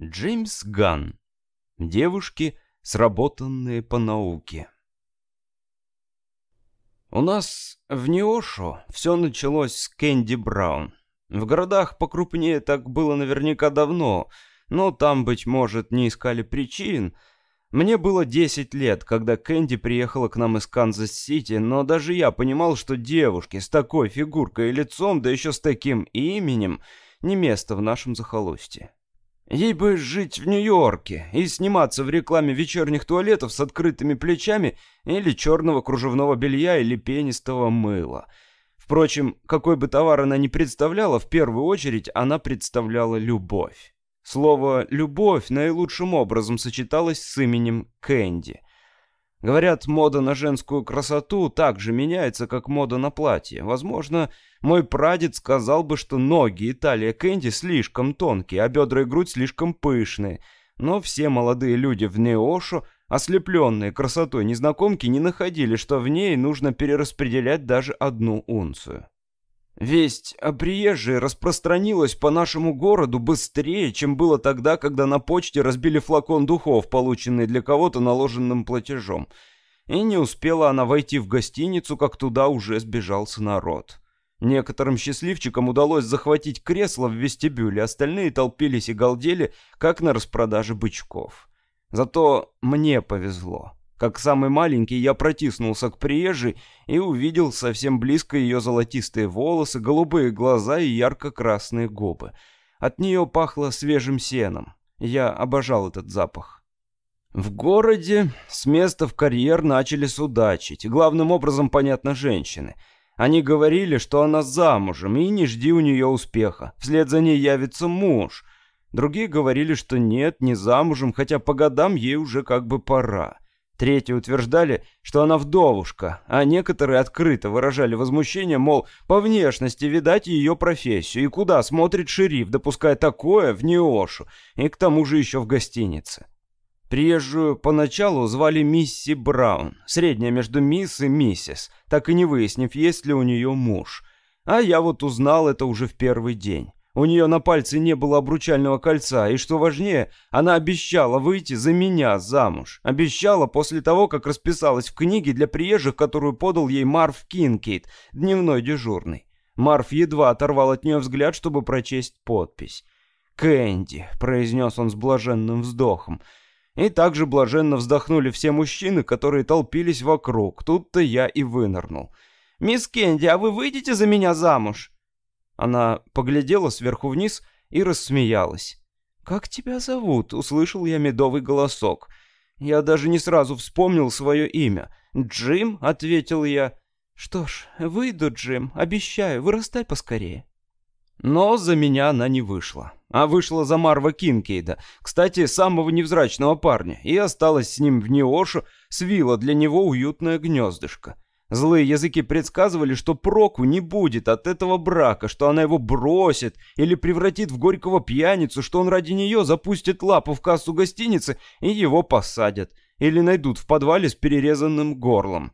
Джеймс Ганн. Девушки, сработанные по науке. У нас в Неошу все началось с Кэнди Браун. В городах покрупнее так было наверняка давно, но там, быть может, не искали причин. Мне было 10 лет, когда Кэнди приехала к нам из Канзас-Сити, но даже я понимал, что девушке с такой фигуркой и лицом, да еще с таким именем, не место в нашем захолустье. Ей бы жить в Нью-Йорке и сниматься в рекламе вечерних туалетов с открытыми плечами или черного кружевного белья или пенистого мыла. Впрочем, какой бы товар она ни представляла, в первую очередь она представляла любовь. Слово «любовь» наилучшим образом сочеталось с именем Кэнди. Говорят, мода на женскую красоту так же меняется, как мода на платье. Возможно, мой прадед сказал бы, что ноги и талия Кэнди слишком тонкие, а бедра и грудь слишком пышные. Но все молодые люди в Неошу, ослепленные красотой незнакомки, не находили, что в ней нужно перераспределять даже одну унцию. Весть о приезжей распространилась по нашему городу быстрее, чем было тогда, когда на почте разбили флакон духов, полученный для кого-то наложенным платежом. И не успела она войти в гостиницу, как туда уже сбежался народ. Некоторым счастливчикам удалось захватить кресло в вестибюле, остальные толпились и галдели, как на распродаже бычков. Зато мне повезло. Как самый маленький, я протиснулся к приезжей и увидел совсем близко ее золотистые волосы, голубые глаза и ярко-красные губы. От нее пахло свежим сеном. Я обожал этот запах. В городе с места в карьер начали судачить. Главным образом, понятно, женщины — они говорили, что она замужем, и не жди у нее успеха. Вслед за ней явится муж. Другие говорили, что нет, не замужем, хотя по годам ей уже как бы пора. Третьи утверждали, что она вдовушка, а некоторые открыто выражали возмущение, мол, по внешности видать ее профессию, и куда смотрит шериф, допуская такое в Неошу, и к тому же еще в гостинице. Приезжую поначалу звали Мисси Браун, средняя между мисс и миссис, так и не выяснив, есть ли у нее муж. А я вот узнал это уже в первый день. У нее на пальце не было обручального кольца, и что важнее, она обещала выйти за меня замуж. Обещала после того, как расписалась в книге для приезжих, которую подал ей Марв Кинкейт, дневной дежурный. Марв едва оторвал от нее взгляд, чтобы прочесть подпись. «Кэнди», — произнес он с блаженным вздохом, — и также блаженно вздохнули все мужчины, которые толпились вокруг. Тут-то я и вынырнул. «Мисс Кенди, а вы выйдете за меня замуж?» Она поглядела сверху вниз и рассмеялась. «Как тебя зовут?» — услышал я медовый голосок. Я даже не сразу вспомнил свое имя. «Джим?» — ответил я. «Что ж, выйду, Джим, обещаю, вырастай поскорее». Но за меня она не вышла. А вышла за Марва Кинкейда, кстати, самого невзрачного парня, и осталась с ним в Неошу, свила для него уютное гнездышко. Злые языки предсказывали, что проку не будет от этого брака, что она его бросит или превратит в горького пьяницу, что он ради нее запустит лапу в кассу гостиницы и его посадят, или найдут в подвале с перерезанным горлом.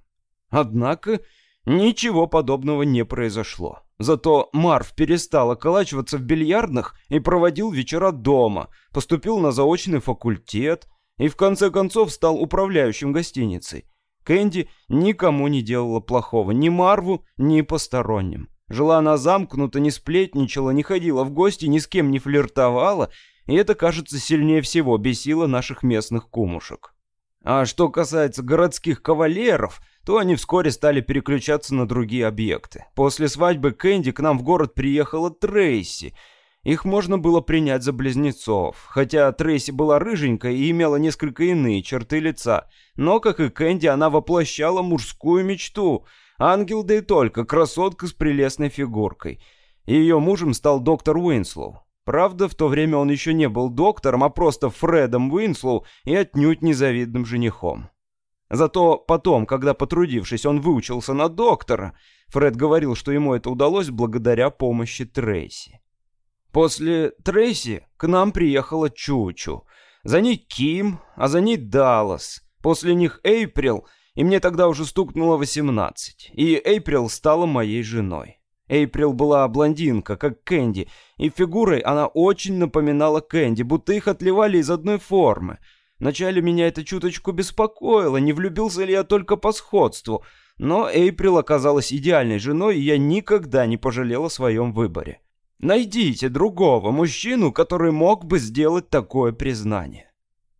Однако ничего подобного не произошло. Зато Марв перестал околачиваться в бильярдных и проводил вечера дома, поступил на заочный факультет и в конце концов стал управляющим гостиницей. Кэнди никому не делала плохого, ни Марву, ни посторонним. Жила она замкнуто, не сплетничала, не ходила в гости, ни с кем не флиртовала, и это, кажется, сильнее всего бесило наших местных кумушек. А что касается городских кавалеров, то они вскоре стали переключаться на другие объекты. После свадьбы Кэнди к нам в город приехала Трейси. Их можно было принять за близнецов, хотя Трейси была рыженькой и имела несколько иные черты лица. Но, как и Кэнди, она воплощала мужскую мечту. Ангел да и только, красотка с прелестной фигуркой. Ее мужем стал доктор Уинслоу. Правда, в то время он еще не был доктором, а просто Фредом Уинслоу и отнюдь незавидным женихом. Зато потом, когда потрудившись, он выучился на доктора, Фред говорил, что ему это удалось благодаря помощи Трейси. После Трейси к нам приехала Чучу. За ней Ким, а за ней Даллас. После них Эйприл, и мне тогда уже стукнуло 18. И Эйприл стала моей женой. Эйприл была блондинка, как Кэнди, и фигурой она очень напоминала Кэнди, будто их отливали из одной формы. Вначале меня это чуточку беспокоило, не влюбился ли я только по сходству, но Эйприл оказалась идеальной женой, и я никогда не пожалел о своем выборе. Найдите другого мужчину, который мог бы сделать такое признание.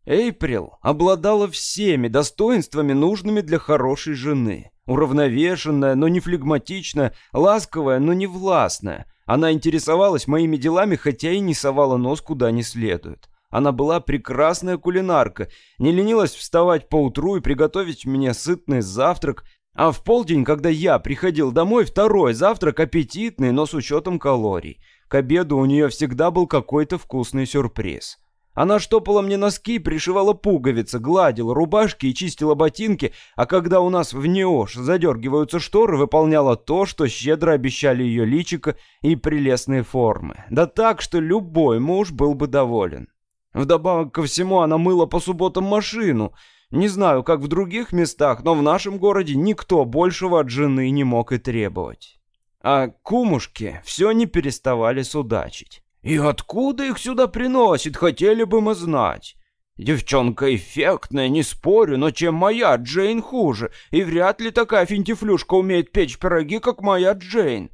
Эйприл обладала всеми достоинствами, нужными для хорошей жены. Уравновешенная, но не флегматичная, ласковая, но не властная. Она интересовалась моими делами, хотя и не совала нос куда не следует. Она была прекрасная кулинарка, не ленилась вставать поутру и приготовить мне сытный завтрак, а в полдень, когда я приходил домой, второй завтрак аппетитный, но с учетом калорий. К обеду у нее всегда был какой-то вкусный сюрприз. Она штопала мне носки, пришивала пуговицы, гладила рубашки и чистила ботинки, а когда у нас в Неош задергиваются шторы, выполняла то, что щедро обещали ее личико и прелестные формы. Да так, что любой муж был бы доволен. Вдобавок ко всему она мыла по субботам машину. Не знаю, как в других местах, но в нашем городе никто большего от жены не мог и требовать. А кумушки все не переставали судачить. И откуда их сюда приносит, хотели бы мы знать. Девчонка эффектная, не спорю, но чем моя Джейн хуже, и вряд ли такая финтифлюшка умеет печь пироги, как моя Джейн.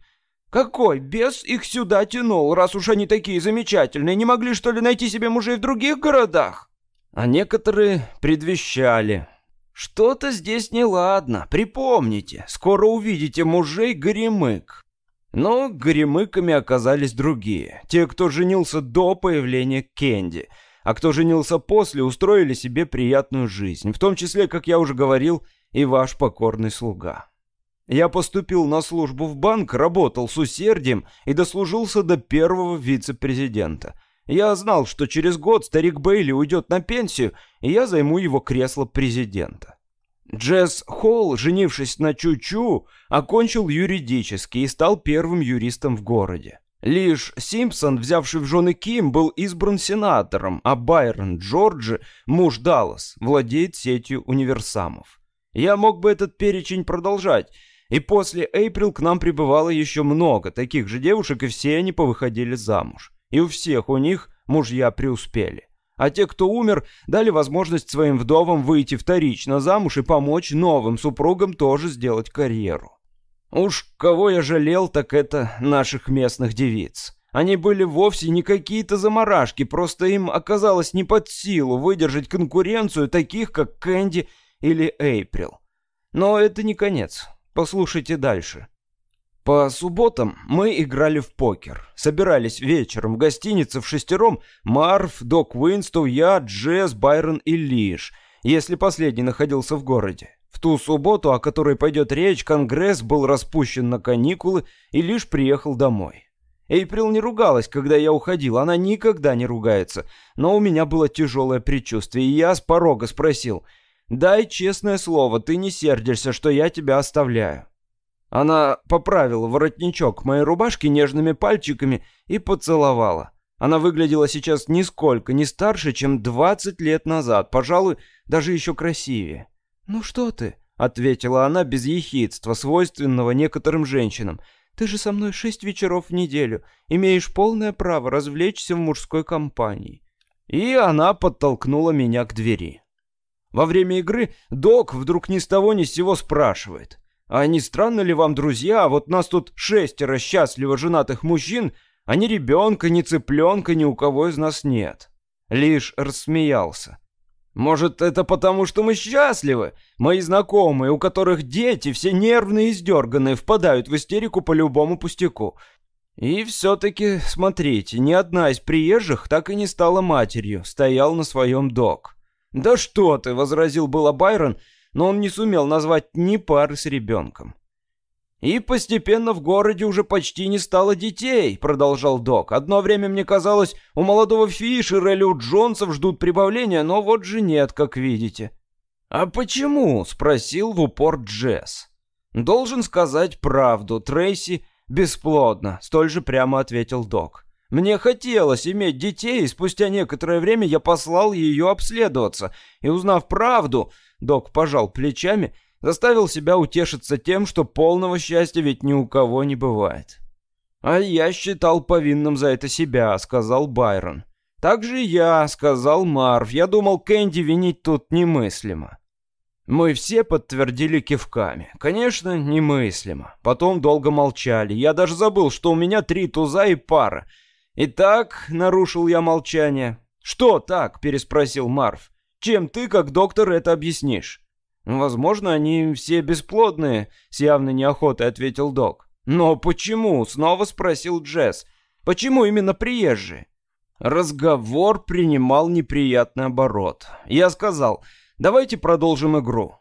Какой бес их сюда тянул, раз уж они такие замечательные, не могли что ли найти себе мужей в других городах? А некоторые предвещали. Что-то здесь неладно, припомните, скоро увидите мужей горемык. Но горемыками оказались другие. Те, кто женился до появления Кенди. А кто женился после, устроили себе приятную жизнь. В том числе, как я уже говорил, и ваш покорный слуга. Я поступил на службу в банк, работал с усердием и дослужился до первого вице-президента. Я знал, что через год старик Бейли уйдет на пенсию, и я займу его кресло президента. Джесс Холл, женившись на Чу-Чу, окончил юридический и стал первым юристом в городе. Лишь Симпсон, взявший в жены Ким, был избран сенатором, а Байрон Джорджи, муж Даллас, владеет сетью универсамов. Я мог бы этот перечень продолжать, и после Эйприл к нам прибывало еще много таких же девушек, и все они повыходили замуж. И у всех у них мужья преуспели а те, кто умер, дали возможность своим вдовам выйти вторично замуж и помочь новым супругам тоже сделать карьеру. Уж кого я жалел, так это наших местных девиц. Они были вовсе не какие-то заморашки, просто им оказалось не под силу выдержать конкуренцию таких, как Кэнди или Эйприл. Но это не конец. Послушайте дальше. По субботам мы играли в покер. Собирались вечером в гостинице в шестером Марв, Док Уинстоу, я, Джесс, Байрон и Лиш, если последний находился в городе. В ту субботу, о которой пойдет речь, Конгресс был распущен на каникулы и лишь приехал домой. Эйприл не ругалась, когда я уходил, она никогда не ругается, но у меня было тяжелое предчувствие, и я с порога спросил, «Дай честное слово, ты не сердишься, что я тебя оставляю». Она поправила воротничок моей рубашки нежными пальчиками и поцеловала. Она выглядела сейчас нисколько не старше, чем 20 лет назад, пожалуй, даже еще красивее. «Ну что ты?» — ответила она без ехидства, свойственного некоторым женщинам. «Ты же со мной шесть вечеров в неделю, имеешь полное право развлечься в мужской компании». И она подтолкнула меня к двери. Во время игры док вдруг ни с того ни с сего спрашивает. А не странно ли вам, друзья, вот нас тут шестеро счастливо женатых мужчин, а ни ребенка, ни цыпленка ни у кого из нас нет?» Лишь рассмеялся. «Может, это потому, что мы счастливы? Мои знакомые, у которых дети, все нервные и издерганные, впадают в истерику по любому пустяку. И все-таки, смотрите, ни одна из приезжих так и не стала матерью, стоял на своем док». «Да что ты!» — возразил было Байрон — но он не сумел назвать ни пары с ребенком. «И постепенно в городе уже почти не стало детей», — продолжал док. «Одно время мне казалось, у молодого Фишера или у Джонсов ждут прибавления, но вот же нет, как видите». «А почему?» — спросил в упор Джесс. «Должен сказать правду, Трейси бесплодно», — столь же прямо ответил док. «Мне хотелось иметь детей, и спустя некоторое время я послал ее обследоваться, и, узнав правду, Док пожал плечами, заставил себя утешиться тем, что полного счастья ведь ни у кого не бывает. «А я считал повинным за это себя», — сказал Байрон. «Так же я», — сказал Марв. «Я думал, Кэнди винить тут немыслимо». Мы все подтвердили кивками. Конечно, немыслимо. Потом долго молчали. Я даже забыл, что у меня три туза и пара. «Итак», — нарушил я молчание. «Что так?» — переспросил Марв. «Чем ты, как доктор, это объяснишь?» «Возможно, они все бесплодные», — с явной неохотой ответил док. «Но почему?» — снова спросил Джесс. «Почему именно приезжие?» Разговор принимал неприятный оборот. Я сказал, давайте продолжим игру.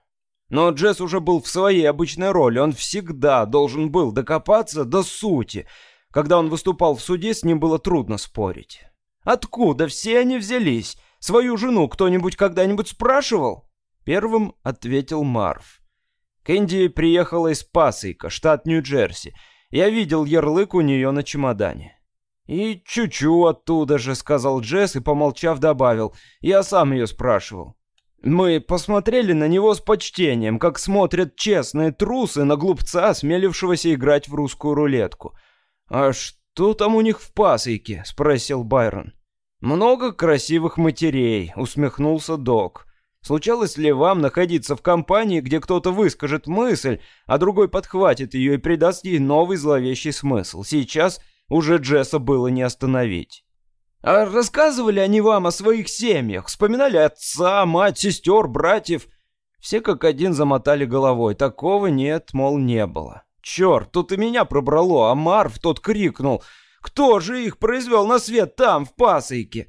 Но Джесс уже был в своей обычной роли, он всегда должен был докопаться до сути. Когда он выступал в суде, с ним было трудно спорить. «Откуда все они взялись? Свою жену кто-нибудь когда-нибудь спрашивал?» Первым ответил Марв. Кэнди приехала из Пасейка, штат Нью-Джерси. Я видел ярлык у нее на чемодане. «И чучу оттуда же», — сказал Джесс и, помолчав, добавил. «Я сам ее спрашивал». Мы посмотрели на него с почтением, как смотрят честные трусы на глупца, осмелившегося играть в русскую рулетку. «А что там у них в пасыке?» — спросил Байрон. «Много красивых матерей», — усмехнулся док. Случалось ли вам находиться в компании, где кто-то выскажет мысль, а другой подхватит ее и придаст ей новый зловещий смысл? Сейчас уже Джесса было не остановить. А рассказывали они вам о своих семьях? Вспоминали отца, мать, сестер, братьев? Все как один замотали головой. Такого нет, мол, не было. Черт, тут и меня пробрало, а Марв тот крикнул. Кто же их произвел на свет там, в пасойке?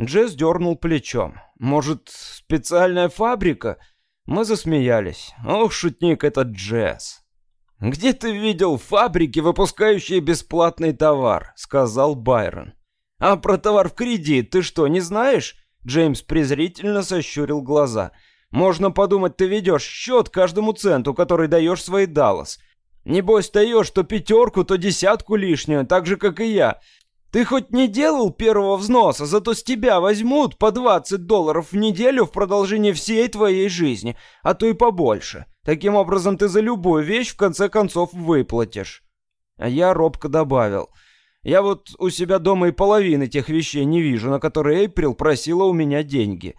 Джесс дернул плечом. «Может, специальная фабрика?» Мы засмеялись. «Ох, шутник этот Джесс!» «Где ты видел фабрики, выпускающие бесплатный товар?» — сказал Байрон. «А про товар в кредит ты что, не знаешь?» Джеймс презрительно сощурил глаза. «Можно подумать, ты ведешь счет каждому центу, который даешь своей Даллас. Небось, даешь то пятерку, то десятку лишнюю, так же, как и я. Ты хоть не делал первого взноса, зато с тебя возьмут по 20 долларов в неделю в продолжение всей твоей жизни, а то и побольше. Таким образом, ты за любую вещь в конце концов выплатишь. А я робко добавил. Я вот у себя дома и половины тех вещей не вижу, на которые Эйприл просила у меня деньги.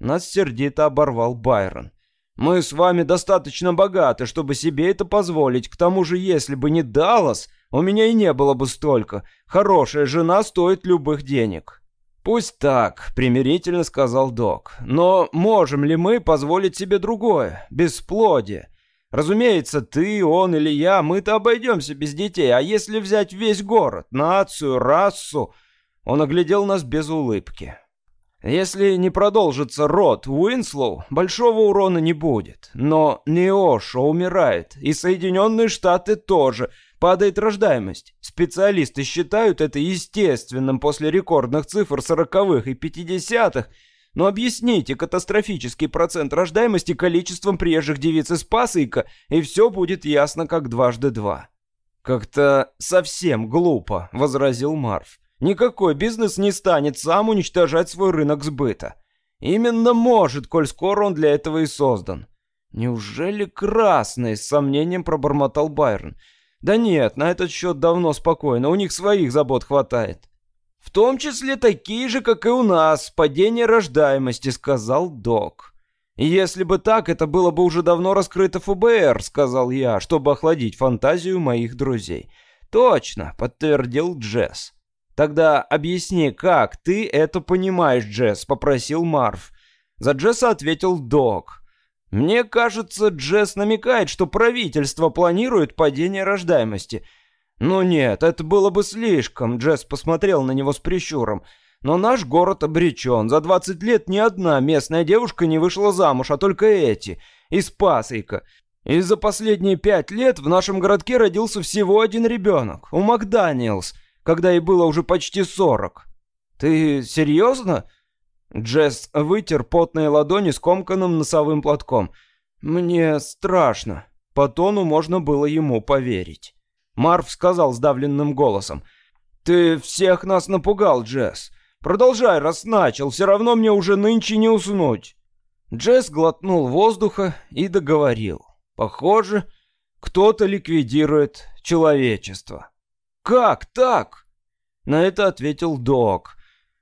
Нас сердито оборвал Байрон. Мы с вами достаточно богаты, чтобы себе это позволить. К тому же, если бы не Даллас, у меня и не было бы столько. Хорошая жена стоит любых денег». «Пусть так», — примирительно сказал док. «Но можем ли мы позволить себе другое? Бесплодие? Разумеется, ты, он или я, мы-то обойдемся без детей. А если взять весь город, нацию, расу...» Он оглядел нас без улыбки. Если не продолжится род Уинслоу, большого урона не будет. Но Неошо умирает, и Соединенные Штаты тоже, Падает рождаемость. Специалисты считают это естественным после рекордных цифр сороковых и пятидесятых. Но объясните катастрофический процент рождаемости количеством приезжих девиц из Пасыка, и все будет ясно как дважды два. «Как-то совсем глупо», — возразил Марв. «Никакой бизнес не станет сам уничтожать свой рынок сбыта. Именно может, коль скоро он для этого и создан». «Неужели красный?» — с сомнением пробормотал Байрон. Да нет, на этот счет давно спокойно, у них своих забот хватает. В том числе такие же, как и у нас, падение рождаемости, сказал док. «Если бы так, это было бы уже давно раскрыто ФБР», — сказал я, чтобы охладить фантазию моих друзей. «Точно», — подтвердил Джесс. «Тогда объясни, как ты это понимаешь, Джесс?» — попросил Марв. За Джесса ответил Док. Мне кажется, Джесс намекает, что правительство планирует падение рождаемости. Ну нет, это было бы слишком, Джесс посмотрел на него с прищуром. Но наш город обречен. За 20 лет ни одна местная девушка не вышла замуж, а только эти, из Пасейка. И за последние пять лет в нашем городке родился всего один ребенок, у Макданиэлс, когда ей было уже почти 40. Ты серьезно? Джесс вытер потные ладони скомканным носовым платком. «Мне страшно». По тону можно было ему поверить. Марв сказал сдавленным голосом. «Ты всех нас напугал, Джесс. Продолжай, раз начал, все равно мне уже нынче не уснуть». Джесс глотнул воздуха и договорил. «Похоже, кто-то ликвидирует человечество». Как так? На это ответил док.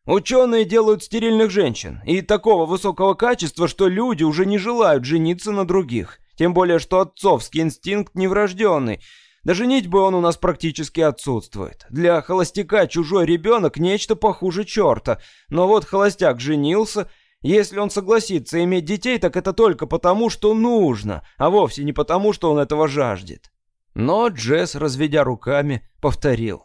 Ученые делают стерильных женщин, и такого высокого качества, что люди уже не желают жениться на других. Тем более, что отцовский инстинкт неврожденный. Да женить бы он у нас практически отсутствует. Для холостяка чужой ребенок нечто похуже черта. Но вот холостяк женился, если он согласится иметь детей, так это только потому, что нужно, а вовсе не потому, что он этого жаждет. Но Джесс, разведя руками, повторил.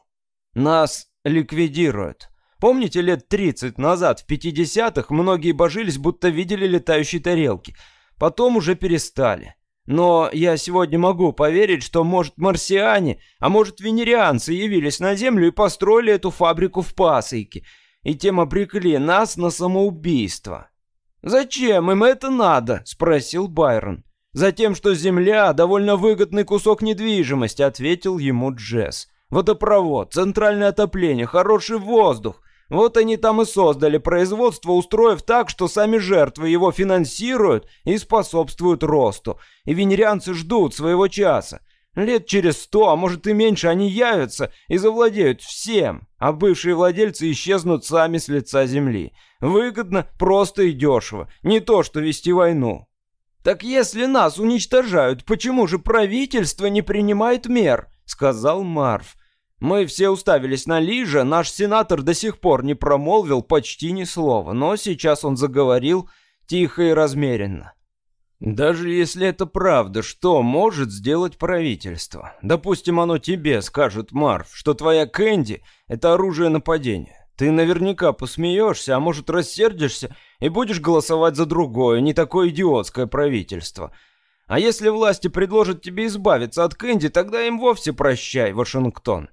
Нас ликвидируют. Помните, лет 30 назад, в 50-х, многие божились, будто видели летающие тарелки. Потом уже перестали. Но я сегодня могу поверить, что, может, марсиане, а может, венерианцы явились на Землю и построили эту фабрику в Пасойке, и тем обрекли нас на самоубийство. «Зачем им это надо?» — спросил Байрон. «Затем, что Земля — довольно выгодный кусок недвижимости», — ответил ему Джесс. «Водопровод, центральное отопление, хороший воздух. Вот они там и создали производство, устроив так, что сами жертвы его финансируют и способствуют росту. И венерианцы ждут своего часа. Лет через сто, а может и меньше, они явятся и завладеют всем, а бывшие владельцы исчезнут сами с лица земли. Выгодно, просто и дешево. Не то, что вести войну. «Так если нас уничтожают, почему же правительство не принимает мер?» — сказал Марв. Мы все уставились на Лижа, наш сенатор до сих пор не промолвил почти ни слова, но сейчас он заговорил тихо и размеренно. Даже если это правда, что может сделать правительство? Допустим, оно тебе скажет, Марв, что твоя Кэнди — это оружие нападения. Ты наверняка посмеешься, а может рассердишься и будешь голосовать за другое, не такое идиотское правительство. А если власти предложат тебе избавиться от Кэнди, тогда им вовсе прощай, Вашингтон.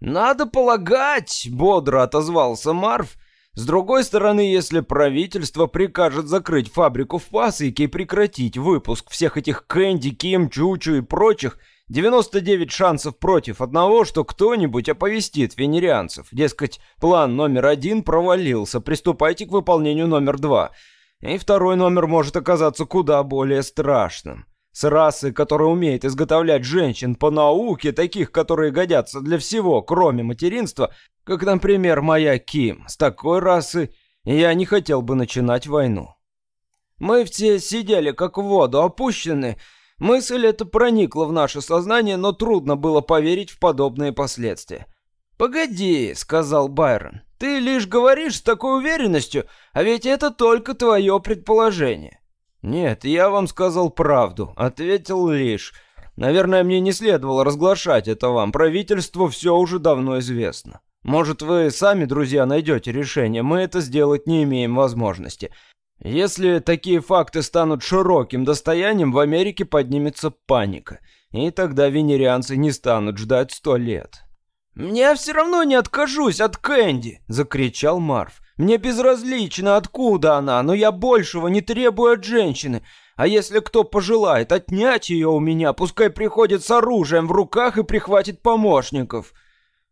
«Надо полагать», — бодро отозвался Марв. «С другой стороны, если правительство прикажет закрыть фабрику в Пасыке и прекратить выпуск всех этих Кэнди, Ким, Чучу и прочих, 99 шансов против одного, что кто-нибудь оповестит венерианцев. Дескать, план номер один провалился, приступайте к выполнению номер два. И второй номер может оказаться куда более страшным с расы, которая умеет изготовлять женщин по науке, таких, которые годятся для всего, кроме материнства, как, например, моя Ким. С такой расы я не хотел бы начинать войну. Мы все сидели как в воду опущены. Мысль эта проникла в наше сознание, но трудно было поверить в подобные последствия. «Погоди», — сказал Байрон, — «ты лишь говоришь с такой уверенностью, а ведь это только твое предположение». «Нет, я вам сказал правду», — ответил Лиш. «Наверное, мне не следовало разглашать это вам. Правительству все уже давно известно. Может, вы сами, друзья, найдете решение. Мы это сделать не имеем возможности. Если такие факты станут широким достоянием, в Америке поднимется паника. И тогда венерианцы не станут ждать сто лет». «Мне все равно не откажусь от Кэнди!» — закричал Марв. Мне безразлично, откуда она, но я большего не требую от женщины. А если кто пожелает отнять ее у меня, пускай приходит с оружием в руках и прихватит помощников».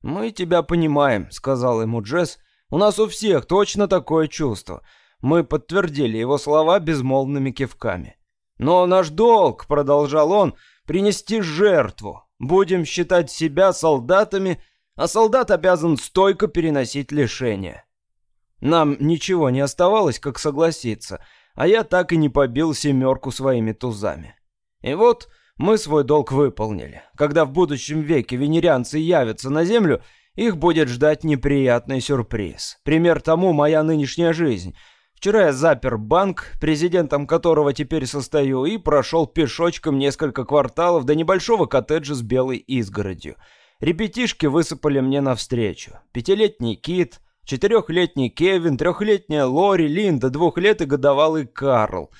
«Мы тебя понимаем», — сказал ему Джесс. «У нас у всех точно такое чувство». Мы подтвердили его слова безмолвными кивками. «Но наш долг», — продолжал он, — «принести жертву. Будем считать себя солдатами, а солдат обязан стойко переносить лишения». Нам ничего не оставалось, как согласиться, а я так и не побил семерку своими тузами. И вот мы свой долг выполнили. Когда в будущем веке венерианцы явятся на Землю, их будет ждать неприятный сюрприз. Пример тому моя нынешняя жизнь. Вчера я запер банк, президентом которого теперь состою, и прошел пешочком несколько кварталов до небольшого коттеджа с белой изгородью. Ребятишки высыпали мне навстречу. Пятилетний Кит, Четырехлетний Кевин, трехлетняя Лори, Линда, двух и годовалый Карл.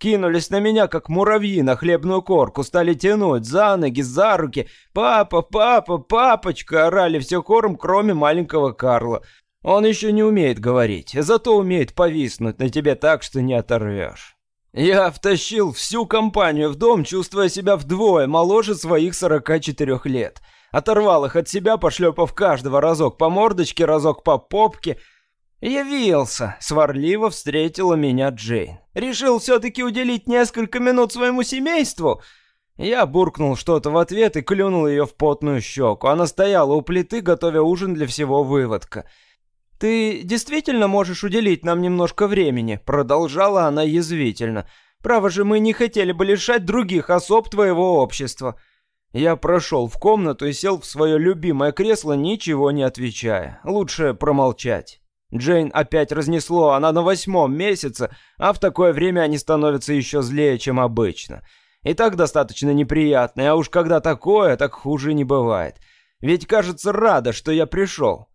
Кинулись на меня, как муравьи на хлебную корку, стали тянуть за ноги, за руки. «Папа, папа, папочка!» орали все хором, кроме маленького Карла. Он еще не умеет говорить, зато умеет повиснуть на тебе так, что не оторвешь. Я втащил всю компанию в дом, чувствуя себя вдвое моложе своих 44 лет. Оторвал их от себя, пошлепав каждого разок по мордочке, разок по попке. «Явился!» — сварливо встретила меня Джейн. «Решил все-таки уделить несколько минут своему семейству?» Я буркнул что-то в ответ и клюнул ее в потную щеку. Она стояла у плиты, готовя ужин для всего выводка. «Ты действительно можешь уделить нам немножко времени?» Продолжала она язвительно. «Право же, мы не хотели бы лишать других особ твоего общества». Я прошел в комнату и сел в свое любимое кресло, ничего не отвечая. Лучше промолчать. Джейн опять разнесло, она на восьмом месяце, а в такое время они становятся еще злее, чем обычно. И так достаточно неприятно, а уж когда такое, так хуже не бывает. Ведь, кажется, рада, что я пришел.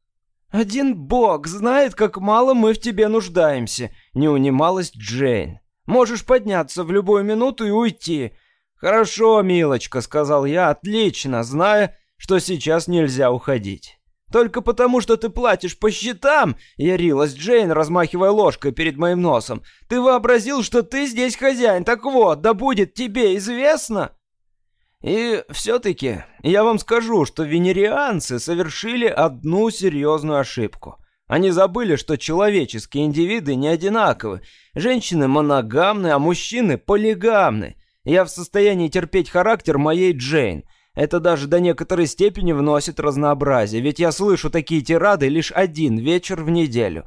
«Один бог знает, как мало мы в тебе нуждаемся», — не унималась Джейн. «Можешь подняться в любую минуту и уйти». «Хорошо, милочка», — сказал я, — «отлично, зная, что сейчас нельзя уходить». «Только потому, что ты платишь по счетам!» — ярилась Джейн, размахивая ложкой перед моим носом. «Ты вообразил, что ты здесь хозяин? Так вот, да будет тебе известно!» И все-таки я вам скажу, что венерианцы совершили одну серьезную ошибку. Они забыли, что человеческие индивиды не одинаковы. Женщины моногамны, а мужчины полигамны. Я в состоянии терпеть характер моей Джейн — это даже до некоторой степени вносит разнообразие, ведь я слышу такие тирады лишь один вечер в неделю.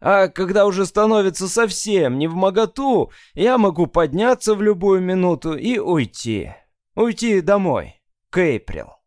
А когда уже становится совсем не в моготу, я могу подняться в любую минуту и уйти. Уйти домой. К Эйприл.